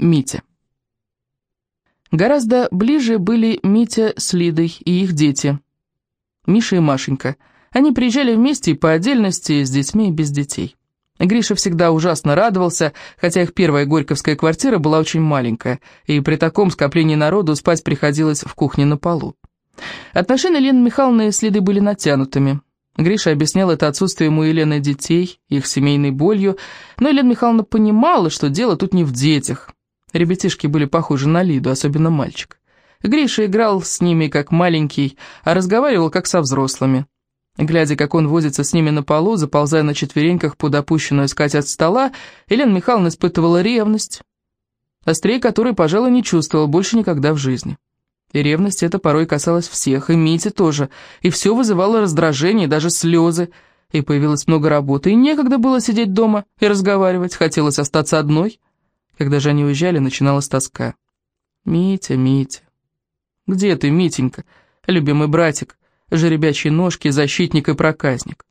Митя. Гораздо ближе были Митя с Лидой и их дети. Миша и Машенька. Они приезжали вместе и по отдельности, с детьми и без детей. Гриша всегда ужасно радовался, хотя их первая горьковская квартира была очень маленькая, и при таком скоплении народу спать приходилось в кухне на полу. Отношения Лены Михайловны с Лидой были натянутыми. Гриша объяснял это отсутствием у Елены детей, их семейной болью, но Елена Михайловна понимала, что дело тут не в детях. Ребятишки были похожи на Лиду, особенно мальчик. Гриша играл с ними как маленький, а разговаривал как со взрослыми. Глядя, как он возится с ними на полу, заползая на четвереньках под опущенную скатерть стола, Елена Михайловна испытывала ревность, острее которой, пожалуй, не чувствовала больше никогда в жизни. И ревность эта порой касалась всех, и Мити тоже, и все вызывало раздражение, даже слезы, и появилось много работы, и некогда было сидеть дома и разговаривать, хотелось остаться одной. Когда же они уезжали, начиналась тоска. «Митя, Митя, где ты, Митенька, любимый братик, жеребячие ножки, защитник и проказник?»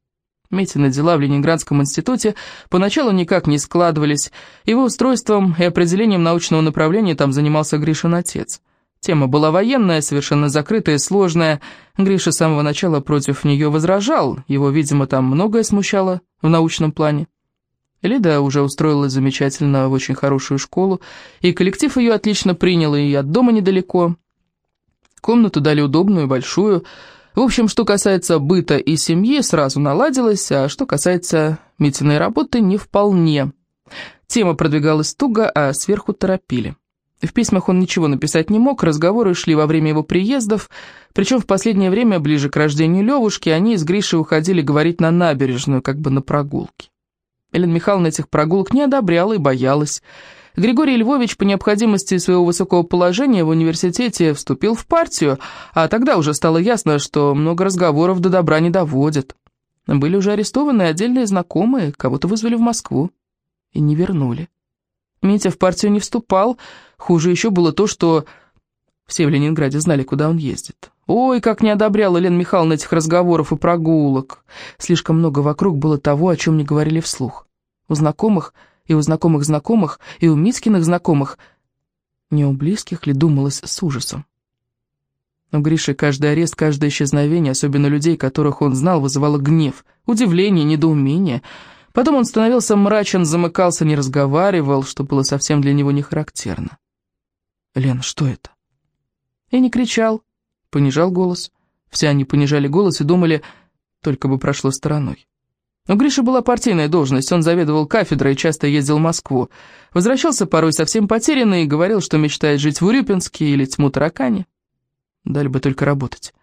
Митины дела в Ленинградском институте поначалу никак не складывались, его устройством и определением научного направления там занимался Гришин отец. Тема была военная, совершенно закрытая сложная. Гриша с самого начала против нее возражал, его, видимо, там многое смущало в научном плане. Лида уже устроилась замечательно в очень хорошую школу, и коллектив ее отлично принял, и от дома недалеко. Комнату дали удобную, большую. В общем, что касается быта и семьи, сразу наладилось, а что касается Митиной работы, не вполне. Тема продвигалась туго, а сверху торопили. В письмах он ничего написать не мог, разговоры шли во время его приездов, причем в последнее время, ближе к рождению Левушки, они с Гришей уходили говорить на набережную, как бы на прогулке. Елена Михайловна этих прогулок не одобряла и боялась. Григорий Львович по необходимости своего высокого положения в университете вступил в партию, а тогда уже стало ясно, что много разговоров до добра не доводят. Были уже арестованы отдельные знакомые, кого-то вызвали в Москву и не вернули. Митя в партию не вступал, хуже еще было то, что все в Ленинграде знали, куда он ездит. Ой, как не одобряла Лена Михайловна этих разговоров и прогулок. Слишком много вокруг было того, о чем не говорили вслух. У знакомых и у знакомых знакомых, и у Митькиных знакомых. Не у близких ли думалось с ужасом? У Гриши каждый арест, каждое исчезновение, особенно людей, которых он знал, вызывало гнев, удивление, недоумение — Потом он становился мрачен, замыкался, не разговаривал, что было совсем для него не характерно. «Лен, что это?» И не кричал, понижал голос. Все они понижали голос и думали, только бы прошло стороной. У Гриши была партийная должность, он заведовал кафедрой и часто ездил в Москву. Возвращался порой совсем потерянный и говорил, что мечтает жить в Урюпинске или тьму таракане. Дали бы только работать.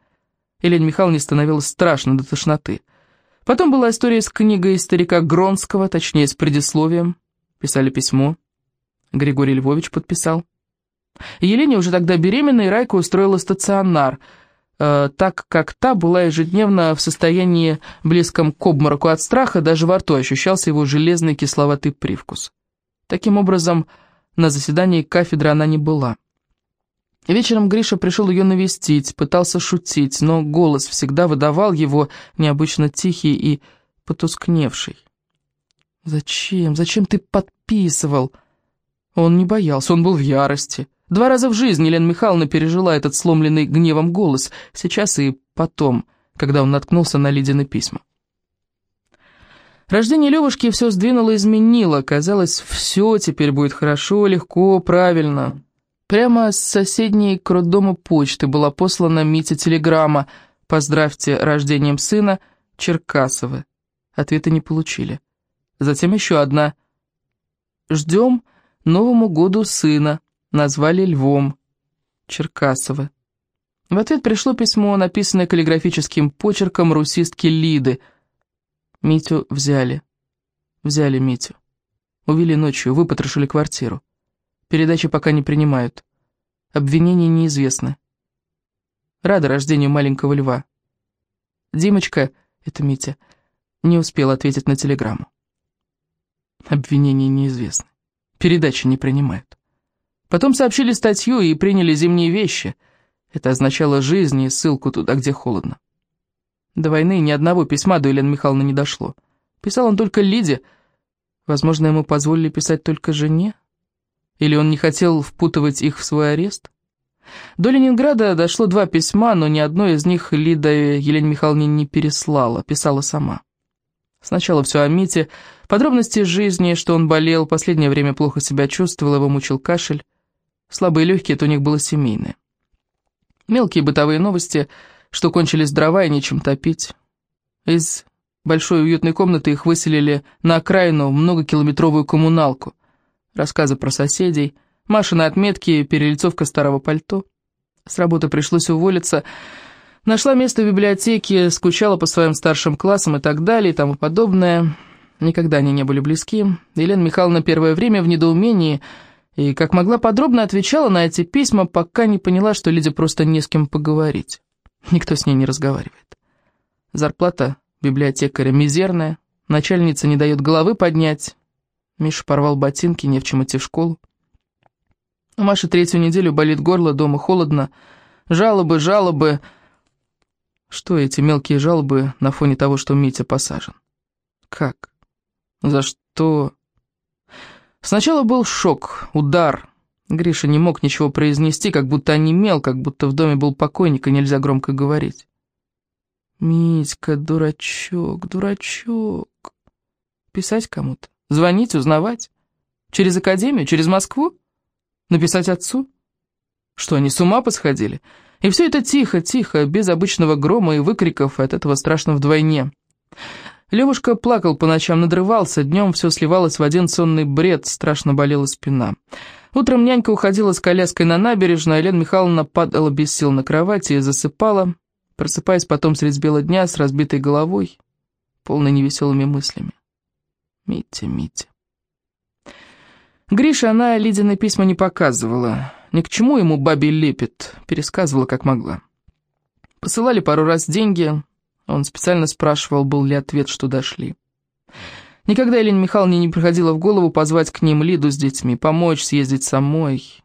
Елене Михайловне становилось страшно до тошноты. Потом была история с книгой старика Гронского, точнее, с предисловием. Писали письмо. Григорий Львович подписал. Елене уже тогда беременной Райка устроила стационар, так как та была ежедневно в состоянии близком к обмороку от страха, даже во рту ощущался его железный кисловатый привкус. Таким образом, на заседании кафедры она не была. Вечером Гриша пришел ее навестить, пытался шутить, но голос всегда выдавал его необычно тихий и потускневший. «Зачем? Зачем ты подписывал?» Он не боялся, он был в ярости. Два раза в жизни Елена Михайловна пережила этот сломленный гневом голос, сейчас и потом, когда он наткнулся на Лидины письма. Рождение Левушки все сдвинуло и изменило. Казалось, все теперь будет хорошо, легко, правильно. Прямо с соседней к роддому почты была послана Мите телеграмма «Поздравьте рождением сына Черкасовы». Ответа не получили. Затем еще одна. «Ждем Новому году сына. Назвали Львом. Черкасовы». В ответ пришло письмо, написанное каллиграфическим почерком русистки Лиды. Митю взяли. Взяли Митю. Увели ночью, выпотрошили квартиру. Передачи пока не принимают. Обвинения неизвестны. Рада рождению маленького льва. Димочка, это Митя, не успел ответить на телеграмму. Обвинения неизвестны. Передачи не принимают. Потом сообщили статью и приняли зимние вещи. Это означало жизнь и ссылку туда, где холодно. До войны ни одного письма до Елены Михайловны не дошло. Писал он только Лиде. Возможно, ему позволили писать только жене. Или он не хотел впутывать их в свой арест? До Ленинграда дошло два письма, но ни одно из них Лида Елене Михайловне не переслала, писала сама. Сначала все о Мите, подробности жизни, что он болел, последнее время плохо себя чувствовал, его мучил кашель. Слабые легкие, это у них было семейное. Мелкие бытовые новости, что кончились дрова и нечем топить. Из большой уютной комнаты их выселили на окраину многокилометровую коммуналку. Рассказы про соседей, Машины отметки, перелицовка старого пальто. С работы пришлось уволиться. Нашла место в библиотеке, скучала по своим старшим классам и так далее, и тому подобное. Никогда они не были близки. Елена Михайловна первое время в недоумении и, как могла, подробно отвечала на эти письма, пока не поняла, что Лиде просто не с кем поговорить. Никто с ней не разговаривает. Зарплата библиотекаря мизерная, начальница не дает головы поднять. Миша порвал ботинки, не в чем идти в школу. У Маши третью неделю болит горло, дома холодно. Жалобы, жалобы. Что эти мелкие жалобы на фоне того, что Митя посажен? Как? За что? Сначала был шок, удар. Гриша не мог ничего произнести, как будто онемел, как будто в доме был покойник, и нельзя громко говорить. «Митька, дурачок, дурачок. Писать кому-то? Звонить, узнавать? Через академию, через Москву?» Написать отцу? Что, они с ума посходили? И все это тихо, тихо, без обычного грома и выкриков, от этого страшно вдвойне. Левушка плакал по ночам, надрывался, днем все сливалось в один сонный бред, страшно болела спина. Утром нянька уходила с коляской на набережную, а Елена Михайловна падала без сил на кровати и засыпала, просыпаясь потом средь бела дня с разбитой головой, полной невеселыми мыслями. Митя, Митя. Гриша она Лидины письма не показывала. Ни к чему ему бабе лепит, пересказывала как могла. Посылали пару раз деньги, он специально спрашивал, был ли ответ, что дошли. Никогда Елене Михайловне не приходило в голову позвать к ним Лиду с детьми, помочь съездить самой.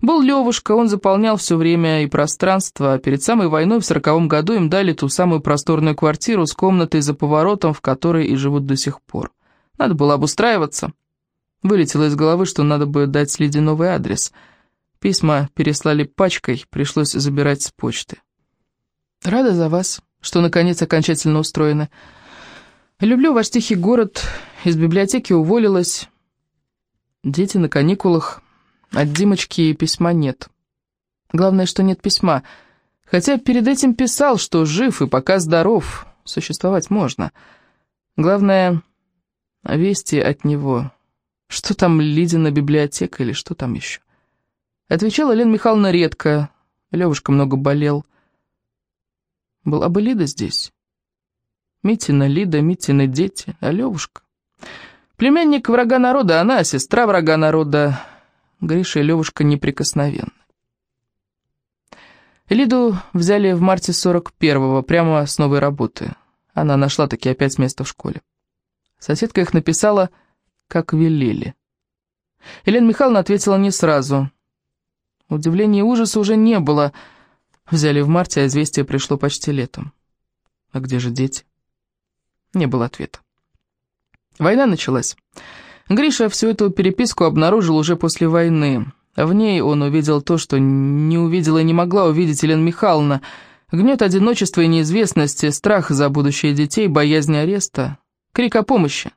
Был Левушка, он заполнял все время и пространство, а перед самой войной в сороковом году им дали ту самую просторную квартиру с комнатой за поворотом, в которой и живут до сих пор. Надо было обустраиваться. Вылетело из головы, что надо бы дать Лиде новый адрес. Письма переслали пачкой, пришлось забирать с почты. Рада за вас, что наконец окончательно устроены. Люблю ваш тихий город, из библиотеки уволилась. Дети на каникулах, от Димочки письма нет. Главное, что нет письма, хотя перед этим писал, что жив и пока здоров, существовать можно. Главное, вести от него что там Лидина библиотека или что там еще? Отвечала Лена Михайловна редко. Левушка много болел. Была бы Лида здесь. Митина Лида, Митины дети, а Левушка? Племянник врага народа, она сестра врага народа. Гриша и Левушка неприкосновенны. Лиду взяли в марте 41-го, прямо с новой работы. Она нашла таки опять место в школе. Соседка их написала как велели. Елена Михайловна ответила не сразу. Удивления и ужаса уже не было. Взяли в марте, а известие пришло почти летом. А где же дети? Не было ответа. Война началась. Гриша всю эту переписку обнаружил уже после войны. В ней он увидел то, что не увидела и не могла увидеть Елена Михайловна. Гнет одиночества и неизвестности, страх за будущее детей, боязнь ареста, крик о помощи.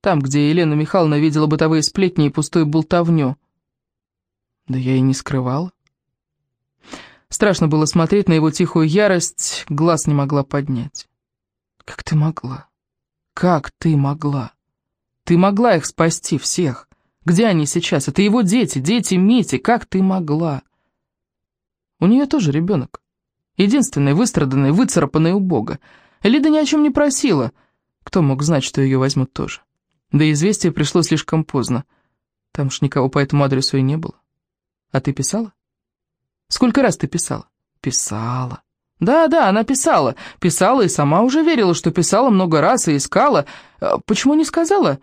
Там, где Елена Михайловна видела бытовые сплетни и пустую болтовню. Да я и не скрывала. Страшно было смотреть на его тихую ярость, глаз не могла поднять. Как ты могла? Как ты могла? Ты могла их спасти, всех. Где они сейчас? Это его дети, дети Мити. Как ты могла? У нее тоже ребенок. Единственный, выстраданный, выцарапанный у Бога. Лида ни о чем не просила. Кто мог знать, что ее возьмут тоже? Да известие пришло слишком поздно. Там ж никого по этому адресу и не было. А ты писала? Сколько раз ты писала? Писала. Да-да, она писала. Писала и сама уже верила, что писала много раз и искала. А почему не сказала?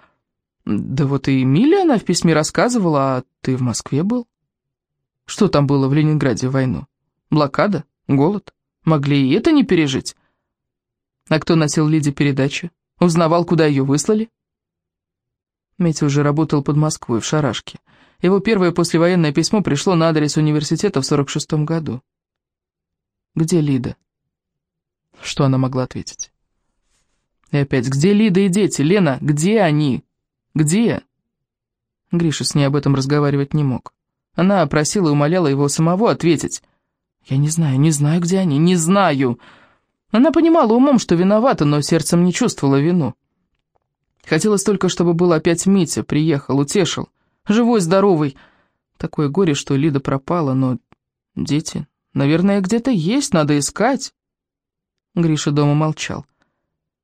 Да вот и Эмилия она в письме рассказывала, а ты в Москве был. Что там было в Ленинграде в войну? Блокада? Голод? Могли и это не пережить. А кто носил Лиде передачи? Узнавал, куда ее выслали? Митя уже работал под Москвой, в Шарашке. Его первое послевоенное письмо пришло на адрес университета в 46-м году. «Где Лида?» Что она могла ответить? И опять, где Лида и дети? Лена, где они? Где? Гриша с ней об этом разговаривать не мог. Она просила и умоляла его самого ответить. «Я не знаю, не знаю, где они, не знаю!» Она понимала умом, что виновата, но сердцем не чувствовала вину. Хотелось только, чтобы был опять Митя, приехал, утешил. Живой, здоровый. Такое горе, что Лида пропала, но дети, наверное, где-то есть, надо искать. Гриша дома молчал.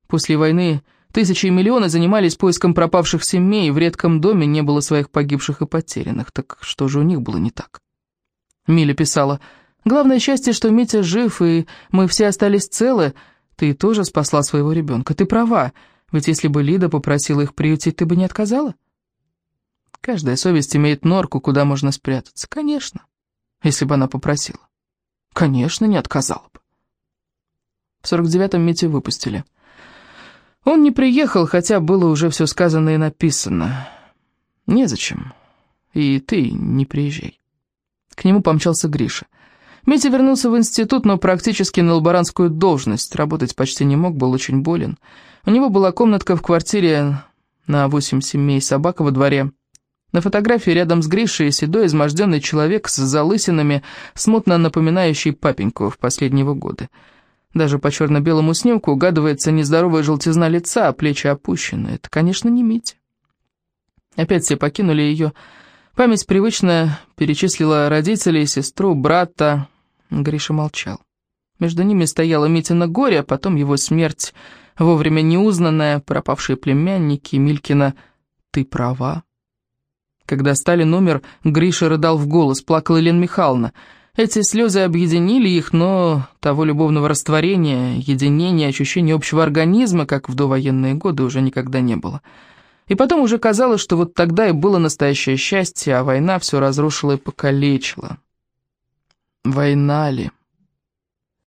После войны тысячи и миллионы занимались поиском пропавших семей, в редком доме не было своих погибших и потерянных. Так что же у них было не так? Миля писала, «Главное счастье, что Митя жив, и мы все остались целы. Ты тоже спасла своего ребенка, ты права, ведь если бы Лида попросила их приютить, ты бы не отказала?» Каждая совесть имеет норку, куда можно спрятаться. Конечно, если бы она попросила. Конечно, не отказала бы. В 49-м Митю выпустили. Он не приехал, хотя было уже все сказано и написано. Незачем. И ты не приезжай. К нему помчался Гриша. Митя вернулся в институт, но практически на лаборантскую должность. Работать почти не мог, был очень болен. У него была комнатка в квартире на восемь семей, собака во дворе. На фотографии рядом с Гришей седой изможденный человек с залысинами, смутно напоминающий папеньку в последние годы. Даже по черно-белому снимку угадывается нездоровая желтизна лица, а плечи опущены. Это, конечно, не Митя. Опять все покинули ее. Память привычно перечислила родителей, сестру, брата. Гриша молчал. Между ними стояла Митина горе, а потом его смерть, вовремя неузнанная, пропавшие племянники, Милькина «Ты права». Когда Сталин умер, Гриша рыдал в голос, плакала Елена Михайловна — эти слезы объединили их, но того любовного растворения, единения, ощущения общего организма, как в довоенные годы, уже никогда не было. И потом уже казалось, что вот тогда и было настоящее счастье, а война все разрушила и покалечила. Война ли?